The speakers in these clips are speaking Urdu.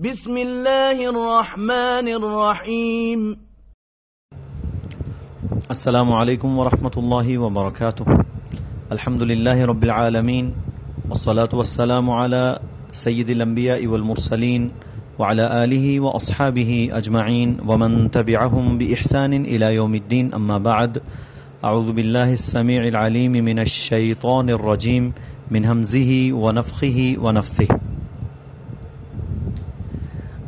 بسم الله الرحمن الرحيم السلام عليكم ورحمة الله وبركاته الحمد لله رب العالمين والصلاة والسلام على سيد الأنبياء والمرسلين وعلى آله وأصحابه أجمعين ومن تبعهم بإحسان إلى يوم الدين أما بعد أعوذ بالله السميع العليم من الشيطان الرجيم من همزه ونفخه ونفثه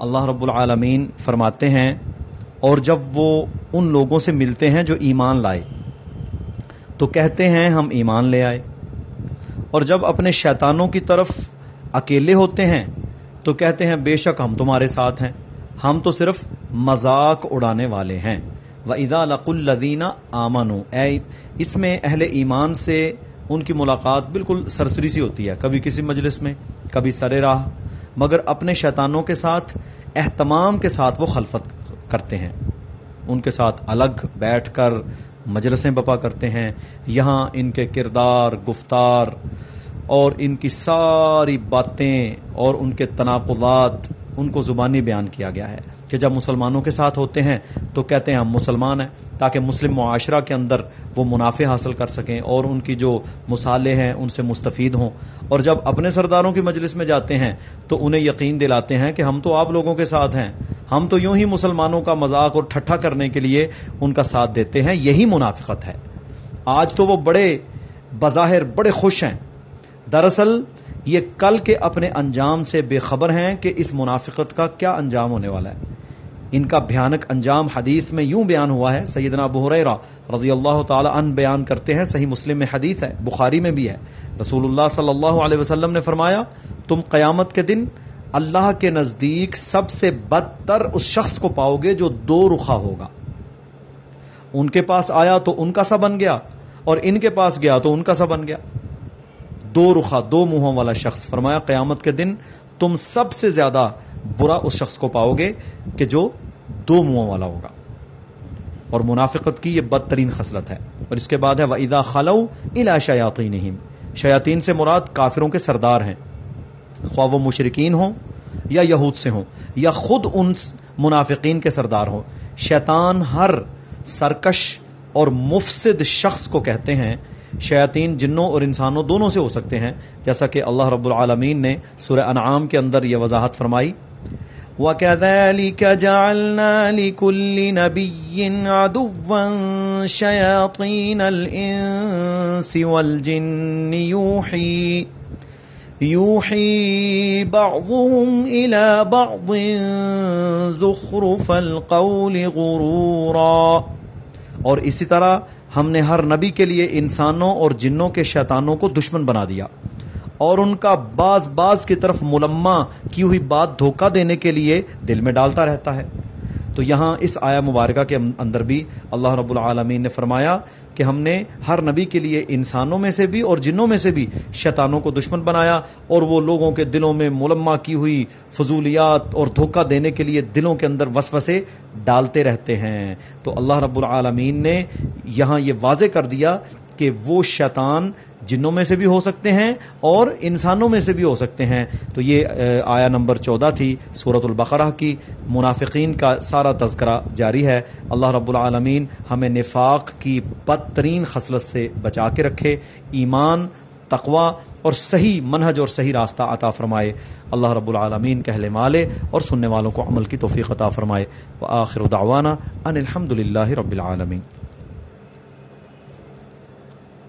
اللہ رب العالمین فرماتے ہیں، اور جب وہ ان لوگوں سے ملتے ہیں جو ایمان لائے، تو کہتے ہیں ہم ایمان لے آئے۔ اور جب اپنے شیطانوں کی طرف اکیلے ہوتے ہیں، تو کہتے ہیں، بے شک ہم تمہارے ساتھ ہیں، ہم تو صرف مذاق اڑانے والے ہیں۔ و ادا لق الدینہ آمن اے اس میں اہل ایمان سے ان کی ملاقات بالکل سرسری سی ہوتی ہے۔ کبھی کسی مجلس میں، کبھی سر راہ مگر اپنے شیطانوں کے ساتھ اہتمام کے ساتھ وہ خلفت کرتے ہیں۔ ان کے ساتھ الگ بیٹھ کر مجلسیں بپا کرتے ہیں۔ یہاں ان کے کردار، گفتار اور ان کی ساری باتیں اور ان کے تناقضات، ان کو زبانی بیان کیا گیا ہے۔ کہ جب مسلمانوں کے ساتھ ہوتے ہیں تو کہتے ہیں ہم مسلمان ہیں، تاکہ مسلم معاشرہ کے اندر وہ منافع حاصل کر سکیں اور ان کی جو مسالے ہیں ان سے مستفید ہوں۔ اور جب اپنے سرداروں کی مجلس میں جاتے ہیں تو انہیں یقین دلاتے ہیں کہ ہم تو آپ لوگوں کے ساتھ ہیں۔ ہم تو یوں ہی مسلمانوں کا مذاق اور ٹھٹھا کرنے کے لیے ان کا ساتھ دیتے ہیں، یہی منافقت ہے۔ آج تو وہ بڑے بظاہر بڑے خوش ہیں۔ دراصل یہ کل کے اپنے انجام سے بے خبر ہیں کہ اس منافقت کا کیا انجام ہونے والا ہے۔ ان کا بھیانک انجام حدیث میں یوں بیان ہوا ہے، سیدنا بحریرہ رضی اللہ تعالی عنہ بیان کرتے ہیں، صحیح مسلم میں حدیث ہے، بخاری میں بھی ہے۔ رسول اللہ صلی اللہ علیہ وسلم نے فرمایا، تم قیامت کے دن اللہ کے نزدیک سب سے بدتر اس شخص کو پاؤ گے جو دو رخا ہوگا۔ ان کے پاس آیا تو ان کا سا بن گیا، اور ان کے پاس گیا تو ان کا سا بن گیا۔ دو رخا دو منہوں والا شخص فرمایا، قیامت کے دن تم سب سے زیادہ برا اس شخص کو پاؤ گے کہ جو دو منہوں والا ہوگا۔ اور منافقت کی یہ بدترین خصلت ہے۔ اور اس کے بعد ہے، وَإِذَا خَلَوْا إِلَى شَيَاطِينِهِمْ۔ شیاطین سے مراد کافروں کے سردار ہیں۔ خواہ وہ مشرقین ہوں یا یہود سے ہوں، یا خود ان منافقین کے سردار ہوں۔ شیطان ہر سرکش اور مفسد شخص کو کہتے ہیں شیاطین جنوں اور انسانوں دونوں سے ہو سکتے ہیں، جیسا کہ اللہ رب العالمین نے سورہ انعام کے اندر یہ وضاحت فرمائی۔ وَكَذَلِكَ جَعَلْنَا لِكُلِّ نَبِيٍّ عَدُوًّا شَيَاطِينَ الْإِنسِ وَالْجِنِّ يُوحِي يُوحِي بَعْضُهُمْ إِلَى بَعْضٍ زُخْرُفَ الْقَوْلِ غُرُورًا۔ اور اسی طرح ہم نے ہر نبی کے لیے انسانوں اور جنوں کے شیطانوں کو دشمن بنا دیا اور ان کا باز باز کی طرف ملما کی ہوئی بات دھوکہ دینے کے لیے دل میں ڈالتا رہتا ہے۔ تو یہاں اس آیا مبارکہ کے اندر بھی اللہ رب العالمین نے فرمایا کہ ہم نے ہر نبی کے لیے انسانوں میں سے بھی اور جنوں میں سے بھی شیطانوں کو دشمن بنایا اور وہ لوگوں کے دلوں میں ملما کی ہوئی فضولیات اور دھوکہ دینے کے لیے دلوں کے اندر وسوسے ڈالتے رہتے ہیں۔ تو اللہ رب العالمین نے یہاں یہ واضح کر دیا کہ وہ شیطان جنوں میں سے بھی ہو سکتے ہیں اور انسانوں میں سے بھی ہو سکتے ہیں۔ تو یہ آیا نمبر چودہ تھی صورت البقرہ کی۔ منافقین کا سارا تذکرہ جاری ہے۔ اللہ رب العالمین ہمیں نفاق کی بدترین خصلت سے بچا کے رکھے۔ ایمان تقوا اور صحیح منہج اور صحیح راستہ عطا فرمائے۔ اللہ رب العالمین کہلے مالے اور سننے والوں کو عمل کی توفیق عطا فرمائے۔ وآخر دعوانا ان الحمد للہ رب العالمین۔